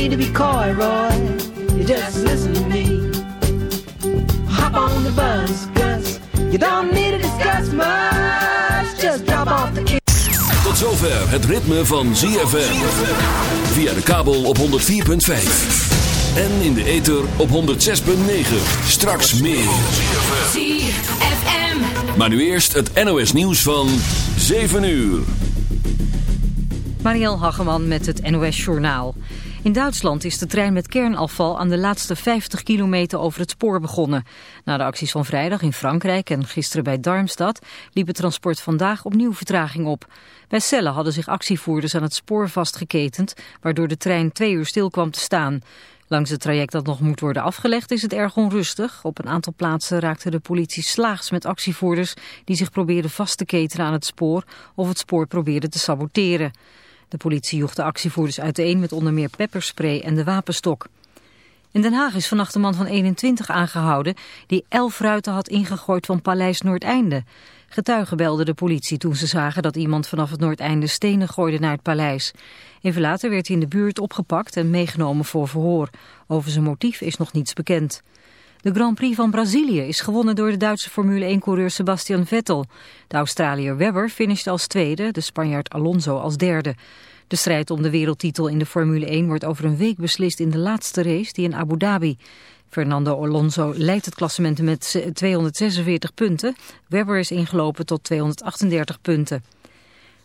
need to be coy, Roy. You just listen to me. Hop on the bus, Gus. You don't need to discuss much. Just drop off the key. Tot zover het ritme van ZFM. Via de kabel op 104.5. En in de ether op 106.9. Straks meer. ZFM. Maar nu eerst het NOS nieuws van 7 uur. Marielle Hageman met het NOS Journaal. In Duitsland is de trein met kernafval aan de laatste 50 kilometer over het spoor begonnen. Na de acties van vrijdag in Frankrijk en gisteren bij Darmstad liep het transport vandaag opnieuw vertraging op. Bij Celle hadden zich actievoerders aan het spoor vastgeketend, waardoor de trein twee uur stil kwam te staan. Langs het traject dat nog moet worden afgelegd is het erg onrustig. Op een aantal plaatsen raakte de politie slaags met actievoerders die zich probeerden vast te ketenen aan het spoor of het spoor probeerden te saboteren. De politie joeg de actievoerders uiteen met onder meer pepperspray en de wapenstok. In Den Haag is vannacht een man van 21 aangehouden die elf ruiten had ingegooid van Paleis Noordeinde. Getuigen belden de politie toen ze zagen dat iemand vanaf het Noordeinde stenen gooide naar het paleis. Even later werd hij in de buurt opgepakt en meegenomen voor verhoor. Over zijn motief is nog niets bekend. De Grand Prix van Brazilië is gewonnen door de Duitse Formule 1-coureur Sebastian Vettel. De Australiër Webber finishte als tweede, de Spanjaard Alonso als derde. De strijd om de wereldtitel in de Formule 1 wordt over een week beslist in de laatste race, die in Abu Dhabi. Fernando Alonso leidt het klassement met 246 punten. Webber is ingelopen tot 238 punten.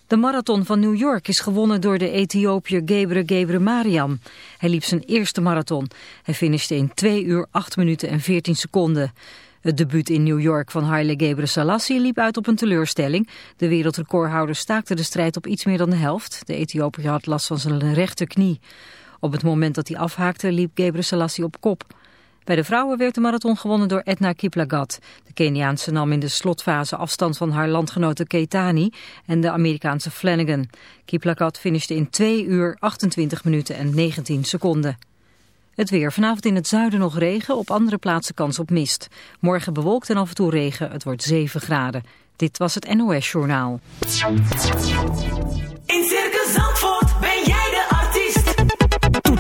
De marathon van New York is gewonnen door de Ethiopiër Gebre Gebre Mariam. Hij liep zijn eerste marathon. Hij finishte in 2 uur 8 minuten en 14 seconden. Het debuut in New York van Haile Gebre Selassie liep uit op een teleurstelling. De wereldrecordhouder staakte de strijd op iets meer dan de helft. De Ethiopiër had last van zijn rechterknie. Op het moment dat hij afhaakte liep Gebre Selassie op kop. Bij de vrouwen werd de marathon gewonnen door Edna Kiplagat. De Keniaanse nam in de slotfase afstand van haar landgenote Keitani en de Amerikaanse Flanagan. Kiplagat finishte in 2 uur 28 minuten en 19 seconden. Het weer. Vanavond in het zuiden nog regen, op andere plaatsen kans op mist. Morgen bewolkt en af en toe regen, het wordt 7 graden. Dit was het NOS Journaal. In Circus Zandvoort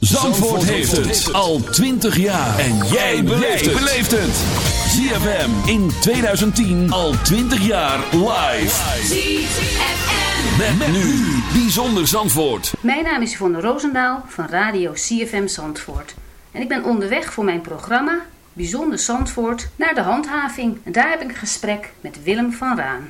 Zandvoort heeft het al 20 jaar. En jij beleeft het. ZFM in 2010 al 20 jaar live. ZFM. Met, nu Bijzonder Zandvoort. Mijn naam is Yvonne Roosendaal van Radio CFM Zandvoort. En ik ben onderweg voor mijn programma Bijzonder Zandvoort naar de handhaving. En daar heb ik een gesprek met Willem van Raan.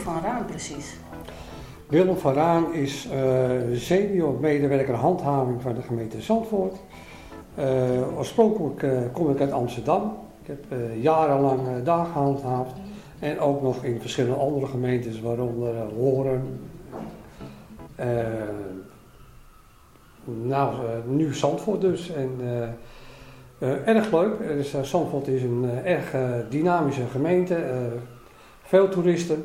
Van Raan precies? Willem van Raan is senior medewerker handhaving van de gemeente Zandvoort. Eh, oorspronkelijk eh, kom ik uit Amsterdam. Ik heb jarenlang daar gehandhaafd. En ook nog in verschillende andere gemeentes, waaronder Horen. Nou, nu Zandvoort dus. En, erg leuk. Zandvoort is een erg dynamische gemeente. veel toeristen.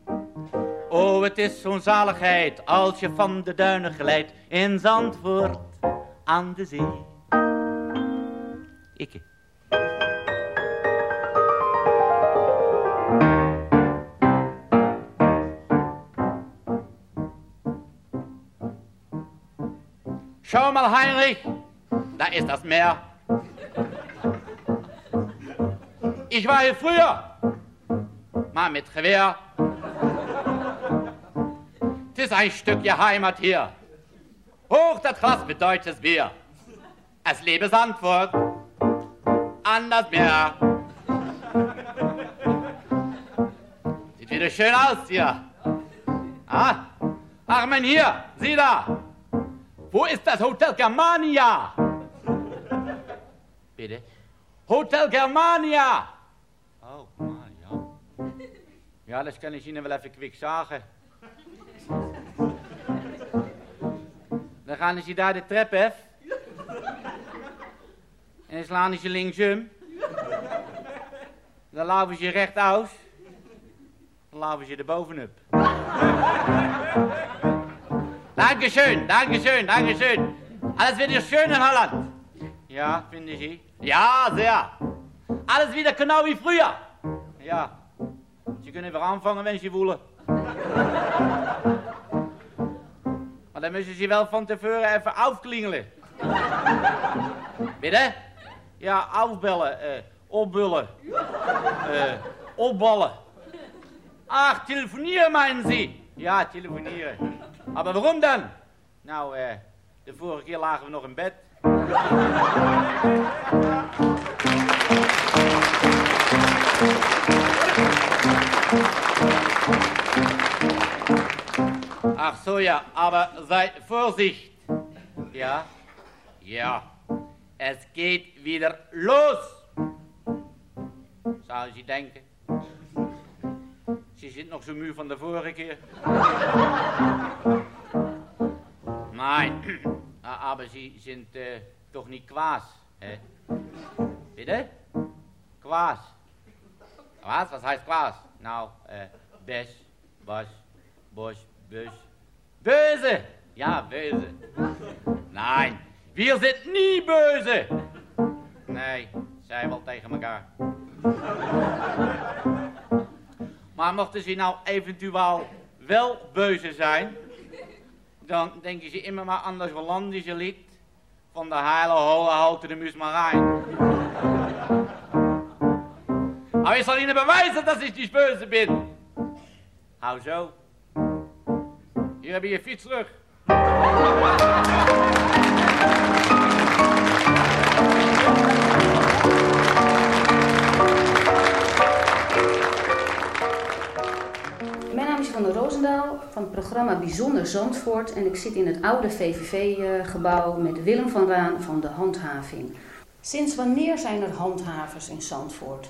Oh, het is zo'n zaligheid als je van de duinen glijdt in Zandvoort aan de zee. Ikke. Schau mal, Heinrich, da ist das Meer. Ich war hier früher, mal mit Gewehr. Ist ein Stückchen Heimat hier. Hoch das Glas mit deutsches Bier. Es lebe Sandfurt an das Meer. Sieht wieder schön aus hier. Ah, ach mein hier, sieh da. Wo ist das Hotel Germania? Bitte? Hotel Germania! Oh, man, ja. Ja, das kann ich Ihnen even quick sagen. Dan gaan ze daar de trap af. En dan slaan ze linksum. Dan laufen ze rechtuit. Dan laufen ze er bovenop. Dankeschön, Dankeschön, Dankeschön. Alles hier schön in Holland. Ja, finde ich. Ja, sehr. Alles wieder genau wie früher. Ja. Sie können weer anfangen, wenn Sie willen. Maar dan müssen Sie wel van tevoren even afklingelen. Bitte? Ja, afbellen, eh, opbullen, eh, opballen. Ach, telefonieren meinen Sie? Ja, telefonieren. Maar waarom dan? Nou, eh, de vorige keer lagen we nog in bed. Ach so, ja, aber sei Vorsicht. Ja? Ja. Es geht wieder los. Zou je denken? Ze zit nog zo muur van de vorige keer. Nein, Ah, aber Sie sind äh, doch nicht Quas, hä? Bitte? Quas. Was? Was heißt Quas? Nou, äh, Bes, Bas, Bosch, Bös. Böse! Ja, böse. Nein, wir sind nie böse. Nee, zei wel tegen elkaar. Maar mochten ze nou eventueel wel beuze zijn, dan denken ze immer maar aan dat Hollandische lied van de heile holle houten de Musmarijn. Maar ik zal Ihnen bewijzen dat ik niet böse ben. Hou zo. Hier heb je fiets terug. Mijn naam is Van der Roosendaal van het programma Bijzonder Zandvoort en ik zit in het oude VVV-gebouw met Willem van Raan van de Handhaving. Sinds wanneer zijn er handhavers in Zandvoort?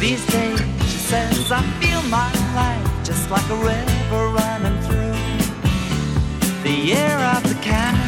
These days, she says, I feel my life just like a river running through the air of the cat.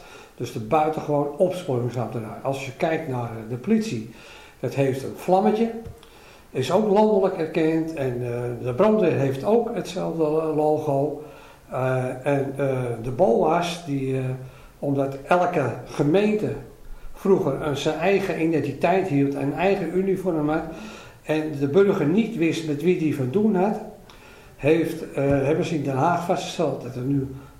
Dus de buitengewoon opsporingsambtenaar. Als je kijkt naar de politie, dat heeft een vlammetje. Is ook landelijk erkend. En eh, de brandweer heeft ook hetzelfde logo. Eh, en eh, de BOA's, die, eh, omdat elke gemeente vroeger zijn eigen identiteit hield, een eigen uniform had. En de burger niet wist met wie die van doen had, heeft, eh, hebben ze in Den Haag vastgesteld dat er nu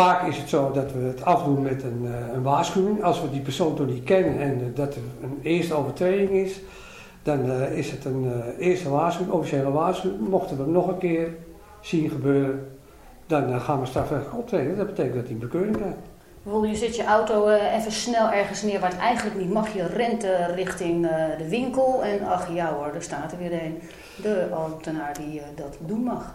vaak is het zo dat we het afdoen met een, eh, een waarschuwing. Als we die persoon toch niet kennen en eh, dat er een eerste overtreding is, dan eh, is het een eerste waarschuwing, officiële waarschuwing. Mochten we hem nog een keer zien gebeuren, dan gaan we strafrechtelijk optreden. Dat betekent dat hij een bekeuring krijgt. Bijvoorbeeld, je zet je auto even snel ergens neer waar het eigenlijk niet mag. Je rent richting de winkel en ach ja hoor, daar staat er weer een. De ambtenaar die dat doen mag.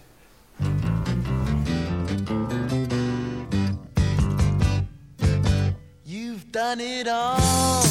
Done it all.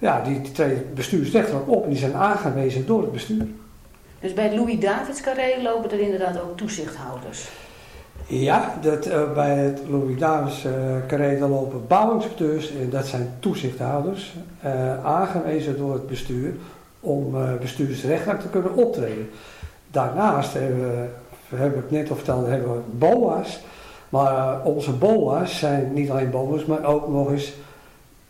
ja, die treden bestuursrechtelijk op. En die zijn aangewezen door het bestuur. Dus bij het Louis Davids Carré lopen er inderdaad ook toezichthouders. Ja, dat, eh, bij het Louis Davids eh carré lopen bouwinspecteurs. En dat zijn toezichthouders. eh, aangewezen door het bestuur om bestuursrechtelijk te kunnen optreden. Daarnaast hebben we, heb ik net al verteld, hebben we BOA's. Maar onze BOA's zijn niet alleen BOA's, maar ook nog eens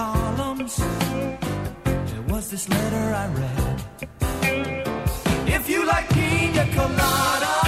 Columns, there was this letter I read. If you like pina coladas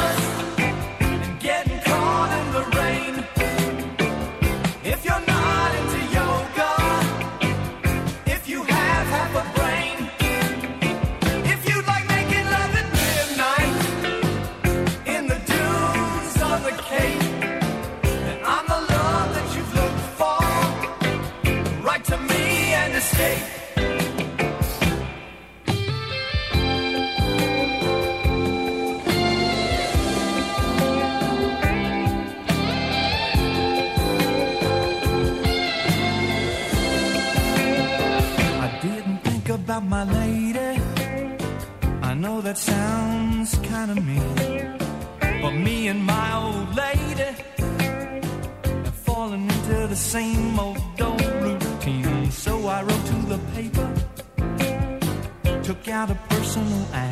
about my lady. I know that sounds kind of mean. But me and my old lady have fallen into the same old old routine. So I wrote to the paper, took out a personal ad.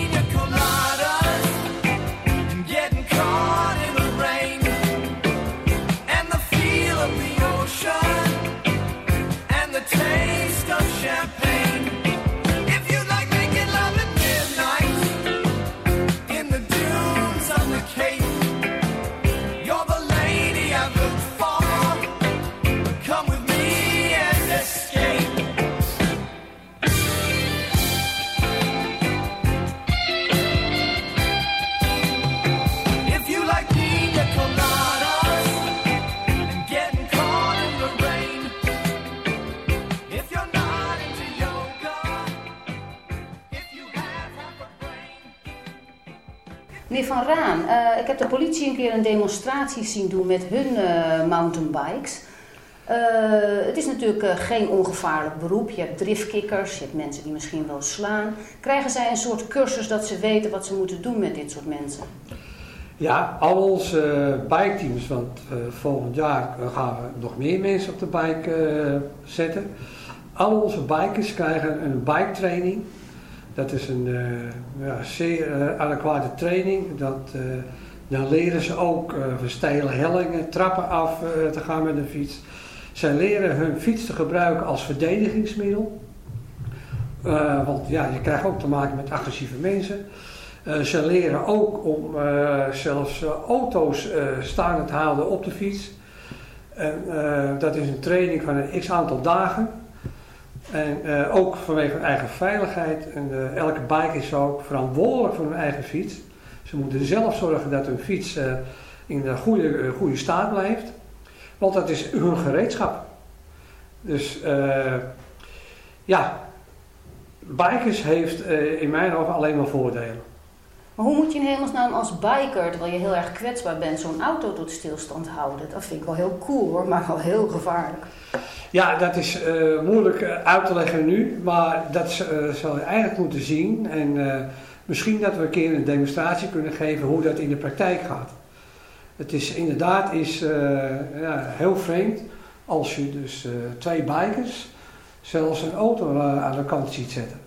Eh, ik heb de politie een keer een demonstratie zien doen met hun eh, mountainbikes. Eh, het is natuurlijk geen ongevaarlijk beroep. Je hebt driftkikkers, je hebt mensen die misschien wel slaan. Krijgen zij een soort cursus dat ze weten wat ze moeten doen met dit soort mensen? Ja, al onze uh, biketeams, want volgend jaar gaan we nog meer mensen op de bike zetten. Al onze bikers krijgen een bike training. Dat is een eh, ja, zeer eh, adequate training. Dat, eh, dan leren ze ook uh, verstijlen hellingen, trappen af te gaan met een fiets. Zij leren hun fiets te gebruiken als verdedigingsmiddel. Want ja, je krijgt ook te maken met agressieve mensen. Ze leren ook om zelfs auto's staande te houden op de fiets. En, dat is een training van een x aantal dagen. En eh, ook vanwege hun eigen veiligheid. En eh, elke bike is ook verantwoordelijk voor hun eigen fiets. Ze moeten zelf zorgen dat hun fiets eh, in een goede, goede staat blijft. Want dat is hun gereedschap. Dus ja, bikers heeft in mijn ogen alleen maar voordelen. Maar hoe moet je in hemelsnaam als biker, terwijl je heel erg kwetsbaar bent, zo'n auto tot stilstand houden? Dat vind ik wel heel cool hoor, maar wel heel gevaarlijk. Ja, dat is eh, moeilijk eh, uit te leggen nu, maar dat eh, zou je eigenlijk moeten zien. En eh, misschien dat we een keer een demonstratie kunnen geven hoe dat in de praktijk gaat. Het is inderdaad is, eh, ja, heel vreemd als je dus eh, twee bikers zelfs een auto eh, aan de kant ziet zetten.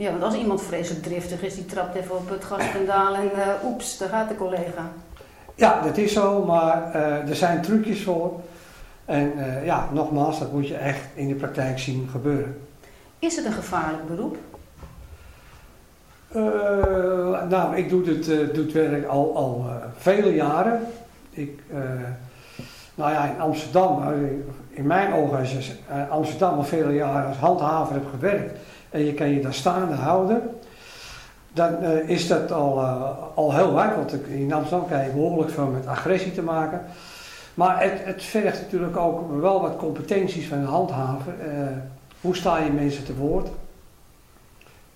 Ja, want als iemand vreselijk driftig is, die trapt even op het gaspedaal en eh, oeps, daar gaat de collega. Ja, dat is zo, maar eh, er zijn trucjes voor. En eh, ja, nogmaals, dat moet je echt in de praktijk zien gebeuren. Is het een gevaarlijk beroep? Nou, ik doe dit, het werk al, al vele jaren. Ik, nou ja, in Amsterdam, in mijn ogen, als je Amsterdam al vele jaren als handhaver hebt gewerkt en je kan je daar staande houden, dan eh, is dat al, eh, al heel waard. Want in Amsterdam krijg je behoorlijk veel met agressie te maken. Maar het, het vergt natuurlijk ook wel wat competenties van een handhaver. Eh, hoe sta je mensen te woord?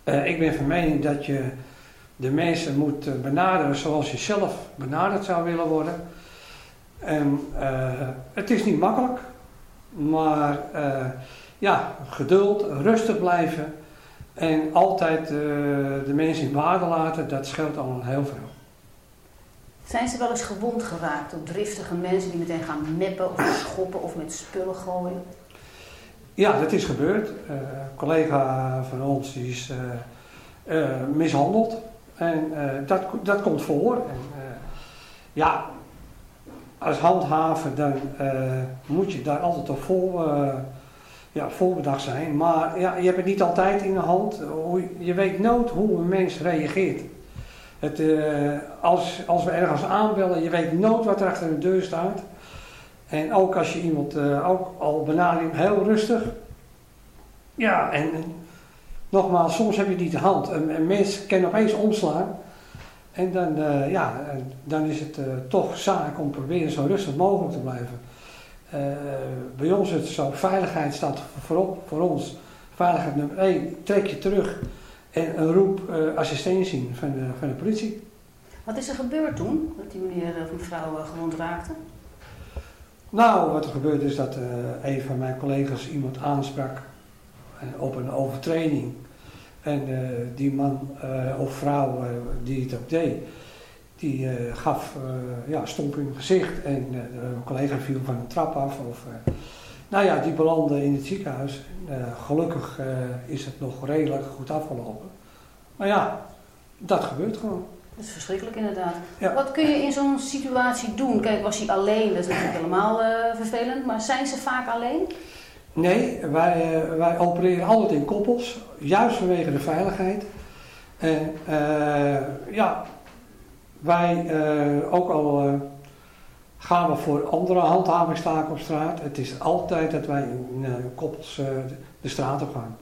Ik ben van mening dat je de mensen moet benaderen zoals je zelf benaderd zou willen worden. En het is niet makkelijk, maar ja, geduld, rustig blijven en altijd eh, de mensen in waarde laten, dat scheelt al heel veel. Zijn ze wel eens gewond geraakt door driftige mensen die meteen gaan meppen of schoppen of met spullen gooien? Ja, dat is gebeurd. Eh, een collega van ons die is eh, mishandeld. En dat, dat komt voor. En, ja, als handhaver dan moet je daar altijd op vol, ja, voorbedacht zijn. Maar ja, je hebt het niet altijd in de hand. Je weet nooit hoe een mens reageert. Het, eh, als, als we ergens aanbellen, je weet nooit wat er achter de deur staat. En ook als je iemand eh, ook al benadert, heel rustig. Ja, en, en nogmaals, soms heb je niet de hand. Een, een mens kan opeens omslaan. En dan, eh, ja, dan is het eh, toch zaak om proberen zo rustig mogelijk te blijven. Eh, bij ons is het zo, veiligheid staat voorop voor ons. Veiligheid nummer 1, trek je terug en een roep eh, assistentie van de, van de politie. Wat is er gebeurd toen, dat die meneer of mevrouw eh, gewond raakte? Nou, wat er gebeurt is dat eh, een van mijn collega's iemand aansprak eh, op een overtreding. En eh, die man eh, of vrouw eh, die het ook deed, die eh, gaf eh, ja, stomp in het gezicht en eh, een collega viel van een trap af. Of, nou ja, die belandde in het ziekenhuis. Gelukkig is het nog redelijk goed afgelopen. Maar ja, dat gebeurt gewoon. Dat is verschrikkelijk inderdaad. Ja. Wat kun je in zo'n situatie doen? Kijk, was hij alleen? Dat is natuurlijk helemaal vervelend. Maar zijn ze vaak alleen? Nee, wij, wij opereren altijd in koppels, juist vanwege de veiligheid. En ja, wij eh, ook al eh, gaan we voor andere handhavingstaken op straat. Het is altijd dat wij in eh, koppels de straat op gaan.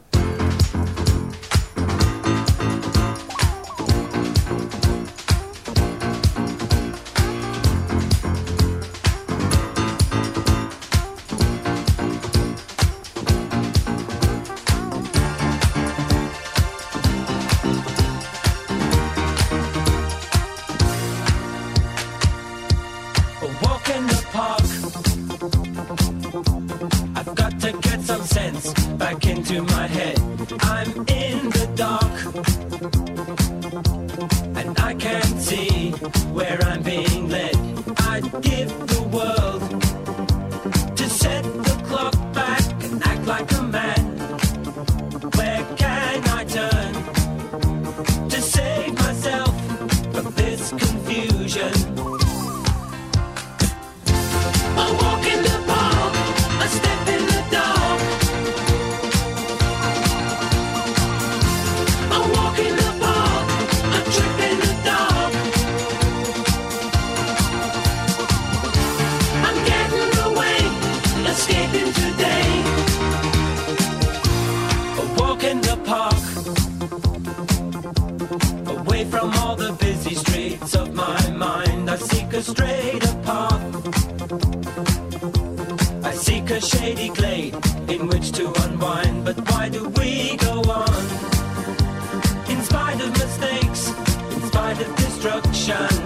Destruction,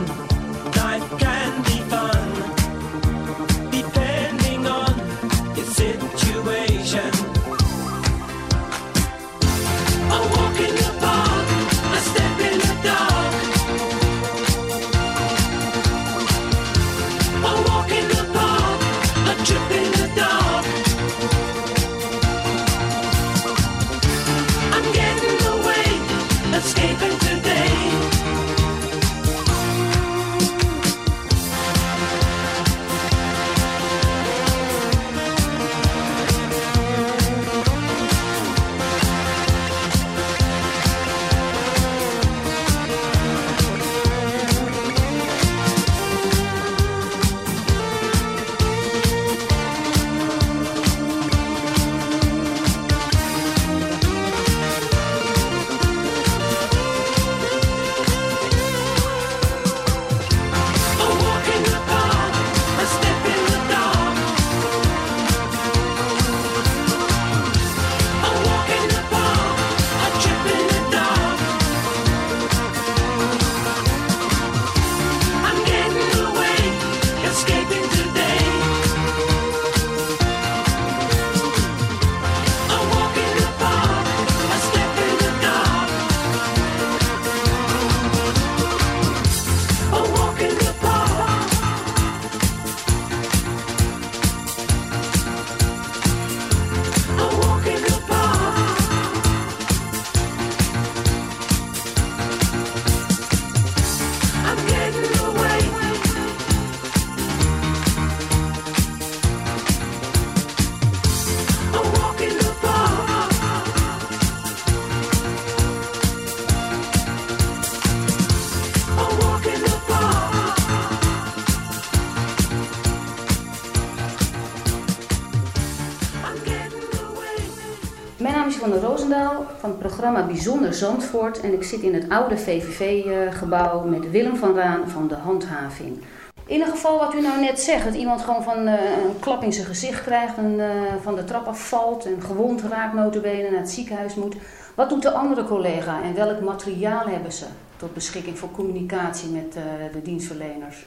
van het programma Bijzonder Zandvoort. En ik zit in het oude VVV-gebouw met Willem van Raan van de Handhaving. In een geval wat u nou net zegt, dat iemand gewoon van eh, een klap in zijn gezicht krijgt en eh, van de trap afvalt en gewond raakt notabene naar het ziekenhuis moet. Wat doet de andere collega en welk materiaal hebben ze tot beschikking voor communicatie met eh, de dienstverleners?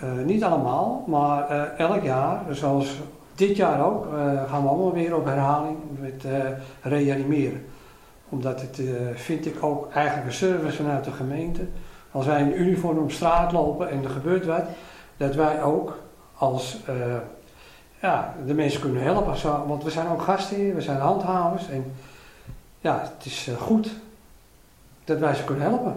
Eh, niet allemaal, maar eh, elk jaar, zoals dit jaar ook, eh, gaan we allemaal weer op herhaling met reanimeren. Omdat het, vind ik ook eigenlijk een service vanuit de gemeente. Als wij in uniform op straat lopen en er gebeurt wat, dat wij ook als ja, de mensen kunnen helpen. Zo, want we zijn ook gasten hier, we zijn handhavers. En ja, het is goed dat wij ze kunnen helpen.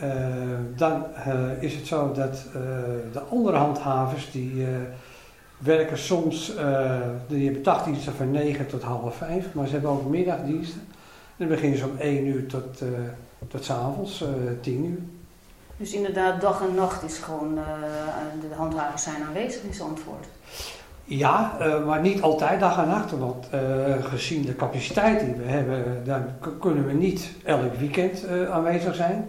Eh, dan eh, is het zo dat eh, de andere handhavers die werken soms, eh, die hebben dagdiensten van 9 tot half 5, maar ze hebben ook middagdiensten. Dan beginnen ze om 1 uur tot, eh tot s avonds, 10 uur. Dus inderdaad, dag en nacht is gewoon, de handhavers zijn aanwezig in Zandvoort. Ja, maar niet altijd dag en nacht, want gezien de capaciteit die we hebben, dan kunnen we niet elk weekend aanwezig zijn.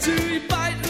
to bite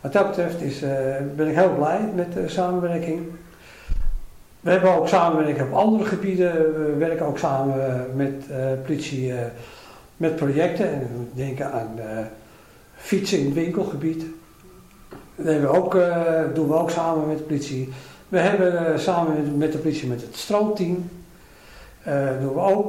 Wat dat betreft is, eh, ben ik heel blij met de samenwerking. We hebben ook samenwerking op andere gebieden. We werken ook samen eh, met eh, politie met projecten. En we denken aan fietsen in het winkelgebied. Dat doen we ook samen met de politie. We hebben samen met, de politie met het stroomteam. eh doen we ook